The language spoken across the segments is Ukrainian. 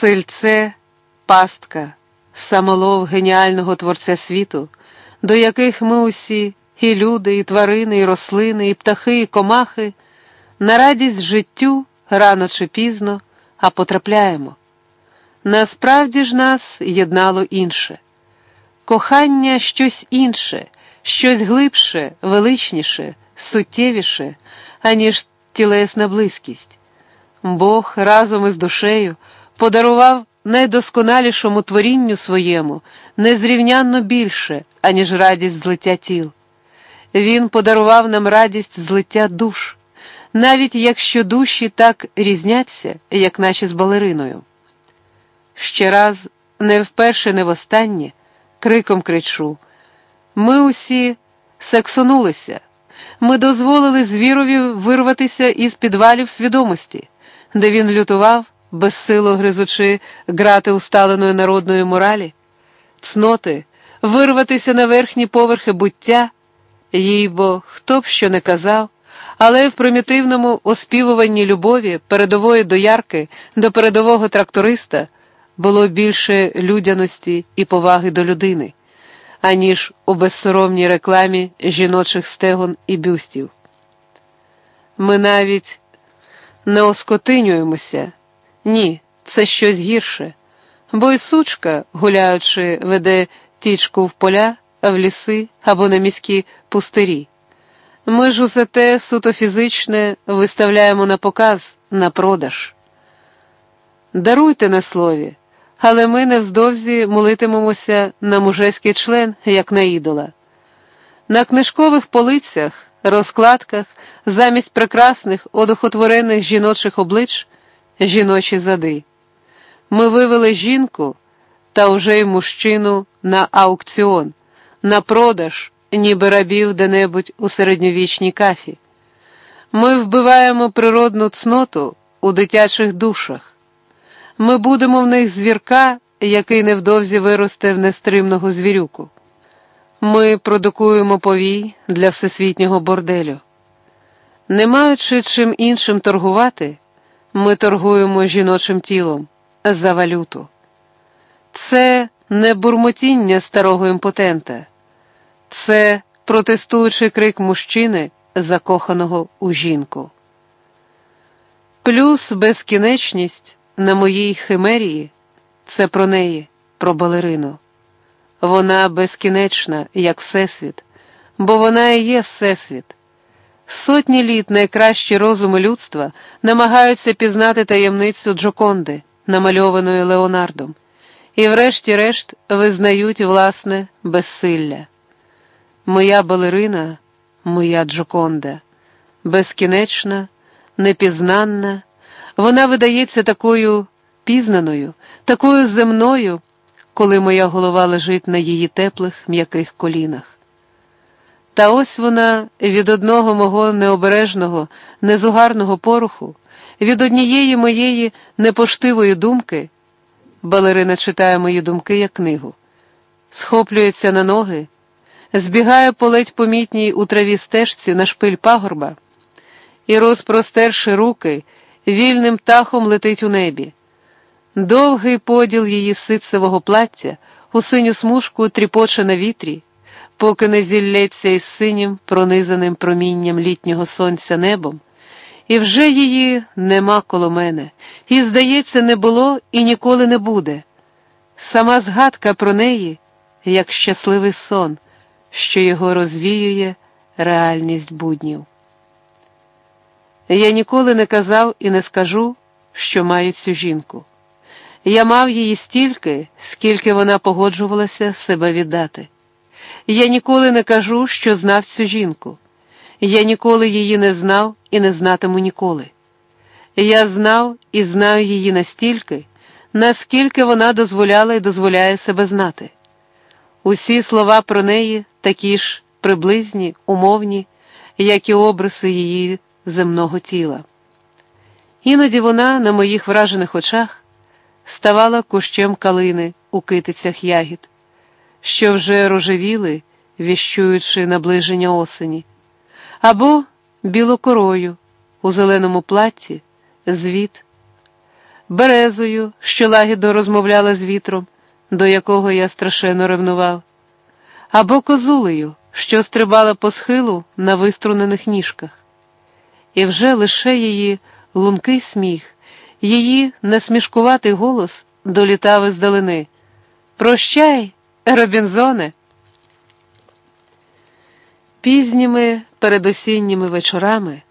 Сильце, пастка, самолов геніального творця світу, до яких ми усі, і люди, і тварини, і рослини, і птахи, і комахи, на радість життю рано чи пізно, а потрапляємо. Насправді ж нас єднало інше. Кохання щось інше, щось глибше, величніше, суттєвіше, аніж тілесна близькість. Бог разом із душею подарував найдосконалішому творінню своєму незрівнянно більше, аніж радість злиття тіл. Він подарував нам радість злиття душ, навіть якщо душі так різняться, як наші з балериною. Ще раз, не вперше, не востаннє, криком кричу: ми усі сексонулися, ми дозволили звірові вирватися із підвалів свідомості, де він лютував, безсило гризучи грати усталеної народної моралі, цноти, вирватися на верхні поверхи буття, їй бо хто б що не казав. Але в примітивному оспівуванні любові передової доярки до передового тракториста було більше людяності і поваги до людини, аніж у безсоромній рекламі жіночих стегон і бюстів. Ми навіть не оскотинюємося, ні, це щось гірше, бо й сучка, гуляючи, веде тічку в поля, в ліси або на міські пустирі. Ми ж усе те суто фізичне виставляємо на показ, на продаж. Даруйте на слові, але ми невздовзі молитимемося на мужеський член, як на ідола. На книжкових полицях, розкладках, замість прекрасних, одухотворених жіночих облич, жіночі зади. Ми вивели жінку та уже й мужчину на аукціон, на продаж ніби рабів де-небудь у середньовічній кафі. Ми вбиваємо природну цноту у дитячих душах. Ми будемо в них звірка, який невдовзі виросте в нестримного звірюку. Ми продукуємо повій для всесвітнього борделю. Не маючи чим іншим торгувати, ми торгуємо жіночим тілом за валюту. Це не бурмотіння старого імпотента. Це протестуючий крик мужчини, закоханого у жінку. Плюс безкінечність на моїй химерії це про неї, про балерину. Вона безкінечна, як Всесвіт, бо вона і є Всесвіт. Сотні літ найкращі розуми людства намагаються пізнати таємницю Джоконди, намальованої Леонардом, і, врешті-решт, визнають власне безсилля. Моя балерина, моя Джоконда, безкінечна, непізнанна, вона видається такою пізнаною, такою земною, коли моя голова лежить на її теплих м'яких колінах. Та ось вона від одного мого необережного, незугарного поруху, від однієї моєї непоштивої думки, балерина читає мої думки як книгу, схоплюється на ноги збігає по ледь помітній у траві стежці на шпиль пагорба. І, розпростерши руки, вільним птахом летить у небі. Довгий поділ її ситцевого плаття у синю смужку тріпоче на вітрі, поки не зіллється із синім, пронизаним промінням літнього сонця небом, і вже її нема коло мене, і, здається, не було і ніколи не буде. Сама згадка про неї, як щасливий сон що його розвіює реальність буднів. Я ніколи не казав і не скажу, що маю цю жінку. Я мав її стільки, скільки вона погоджувалася себе віддати. Я ніколи не кажу, що знав цю жінку. Я ніколи її не знав і не знатиму ніколи. Я знав і знаю її настільки, наскільки вона дозволяла і дозволяє себе знати. Усі слова про неї такі ж приблизні, умовні, як і обриси її земного тіла. Іноді вона на моїх вражених очах ставала кущем калини у китицях ягід, що вже рожевіли, віщуючи наближення осені, або білокорою у зеленому платті, звіт. березою, що лагідно розмовляла з вітром, до якого я страшенно ревнував, або козулею, що стрибала по схилу на виструнених ніжках. І вже лише її лункий сміх, її насмішкуватий голос долітав із далини. Прощай, Робінзоне! Пізніми передосінніми вечорами,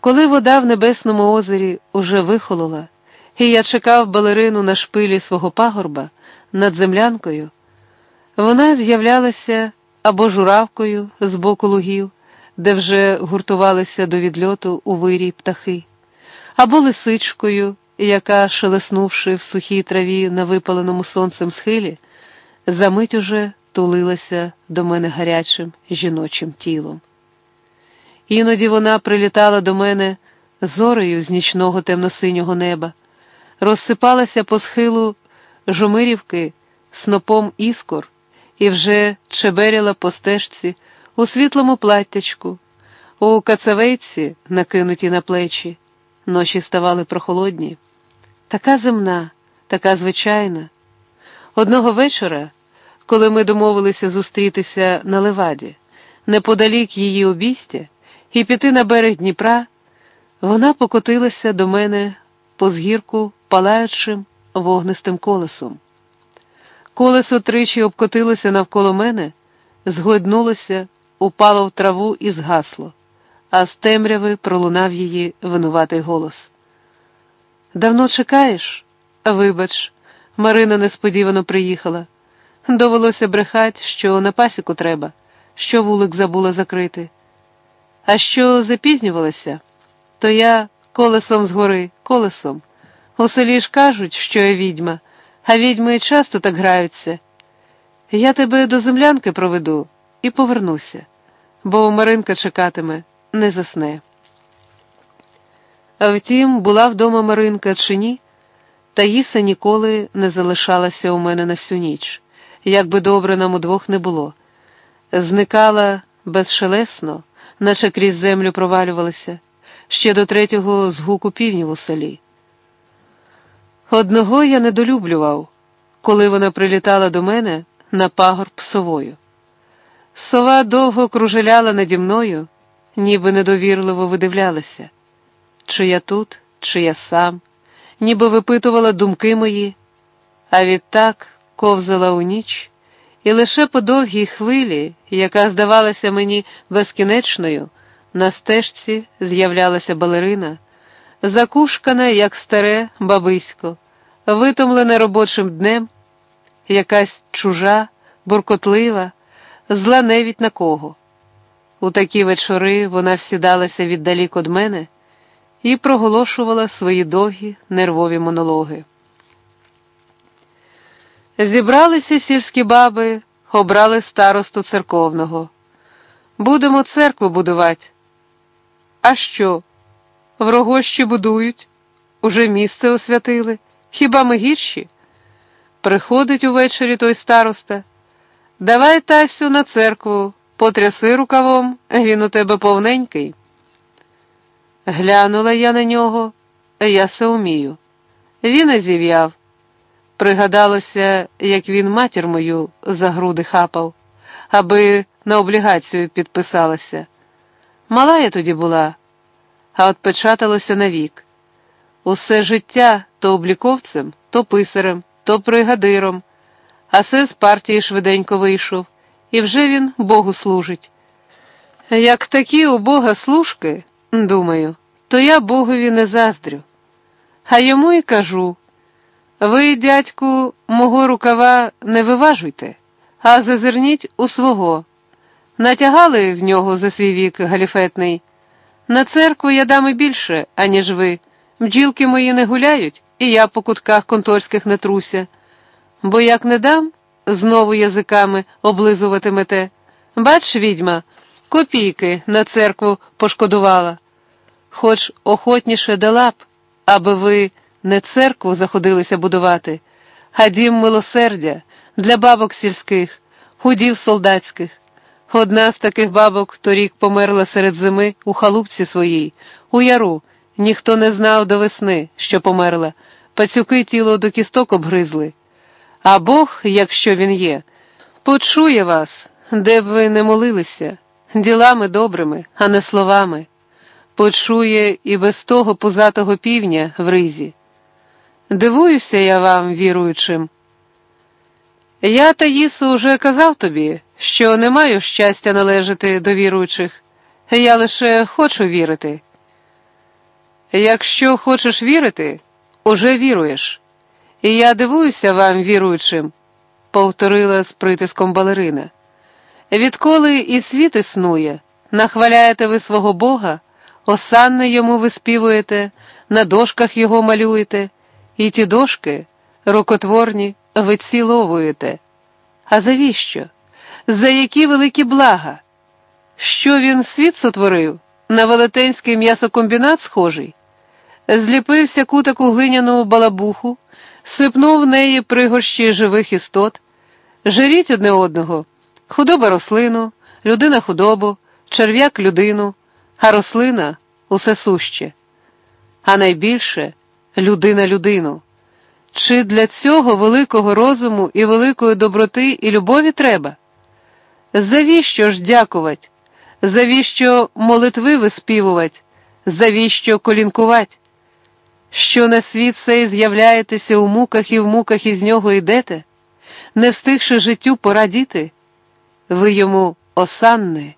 коли вода в небесному озері уже вихолола, і я чекав балерину на шпилі свого пагорба над землянкою, вона з'являлася або журавкою з боку лугів, де вже гуртувалися до відльоту у вирій птахи, або лисичкою, яка, шелеснувши в сухій траві на випаленому сонцем схилі, замить уже тулилася до мене гарячим жіночим тілом. Іноді вона прилітала до мене зорею з нічного темно-синього неба, розсипалася по схилу жомирівки снопом іскор і вже чеберяла по стежці у світлому платтячку, у кацавейці, накинуті на плечі. Ночі ставали прохолодні. Така земна, така звичайна. Одного вечора коли ми домовилися зустрітися на леваді, неподалік її обістя, і піти на берег Дніпра, вона покотилася до мене по згірку палаючим вогнистим колесом. Колесо тричі обкотилося навколо мене, згойднулося, упало в траву і згасло, а з темряви пролунав її винуватий голос. Давно чекаєш? Вибач, Марина несподівано приїхала. Довелося брехать, що на пасіку треба, що вулик забула закрити. А що запізнювалася, то я колесом згори, колесом. У селі ж кажуть, що я відьма, а відьми часто так граються. Я тебе до землянки проведу і повернуся, бо Маринка чекатиме, не засне. А втім, була вдома Маринка чи ні, Таїса ніколи не залишалася у мене на всю ніч як би добре нам удвох не було. Зникала безшелесно, наче крізь землю провалювалася, ще до третього згуку півнів у селі. Одного я недолюблював, коли вона прилітала до мене на пагорб совою. Сова довго кружеляла наді мною, ніби недовірливо видивлялася, чи я тут, чи я сам, ніби випитувала думки мої, а відтак ковзала у ніч, і лише по довгій хвилі, яка здавалася мені безкінечною, на стежці з'являлася балерина, закушкана, як старе бабисько, витомлене робочим днем, якась чужа, буркотлива, зла невідь на кого. У такі вечори вона всідалася віддалік від мене і проголошувала свої довгі нервові монологи. Зібралися сільські баби, обрали старосту церковного. Будемо церкву будувати. А що? В рогощі будують, уже місце освятили. Хіба ми гірші? Приходить увечері той староста. Давай Тасю на церкву, потряси рукавом, він у тебе повненький. Глянула я на нього, я се умію. Він і зів'яв. Пригадалося, як він матір мою за груди хапав, аби на облігацію підписалася. Мала я тоді була, а от печаталося навік. Усе життя то обліковцем, то писарем, то бригадиром, а се з партії швиденько вийшов, і вже він Богу служить. Як такі у Бога служки, думаю, то я Богові не заздрю. А йому й кажу. Ви, дядьку, мого рукава не виважуйте, а зазирніть у свого. Натягали в нього за свій вік галіфетний. На церкву я дам і більше, аніж ви. Бджілки мої не гуляють, і я по кутках конторських не труся. Бо як не дам, знову язиками облизуватимете. Бач, відьма, копійки на церкву пошкодувала. Хоч охотніше дала б, аби ви не церкву заходилися будувати, а дім милосердя для бабок сільських, худів солдатських. Одна з таких бабок торік померла серед зими у халупці своїй, у яру. Ніхто не знав до весни, що померла, пацюки тіло до кісток обгризли. А Бог, якщо він є, почує вас, де б ви не молилися, ділами добрими, а не словами, почує і без того пузатого півня в ризі. Дивуюся я вам, віруючим. Я, Таїсу, уже казав тобі, що не маю щастя належати до віруючих, я лише хочу вірити. Якщо хочеш вірити, уже віруєш. І я дивуюся вам, віруючим, повторила з притиском балерина. Відколи і світ існує, нахваляєте ви свого Бога, осанне йому виспівуєте, на дошках його малюєте, і ті дошки, рукотворні, ви ціловуєте. А завіщо? За які великі блага? Що він світ сотворив? На велетенський м'ясокомбінат схожий? Зліпився куток у глиняну балабуху, сипнув в неї пригорщі живих істот, Жиріть одне одного, худоба рослину, людина худобу, черв'як людину, а рослина усе суще. А найбільше людина людину. Чи для цього великого розуму і великої доброти і любові треба? Завіщо ж дякувати? Завіщо молитви виспівувати? Завіщо колінкувати? Що на світ сей з'являєтеся у муках і в муках із нього йдете, не встигши життю порадіти? Ви йому осанне,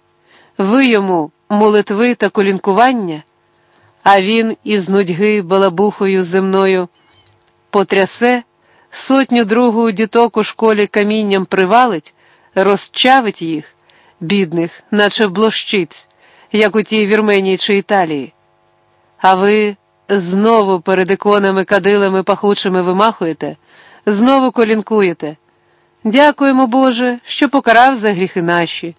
ви йому молитви та колінкування, а він із нудьги балабухою земною потрясе, сотню другу діток у школі камінням привалить, розчавить їх, бідних, наче блощиць, як у тій Вірменії чи Італії. А ви знову перед іконами кадилами пахучими вимахуєте, знову колінкуєте. Дякуємо, Боже, що покарав за гріхи наші.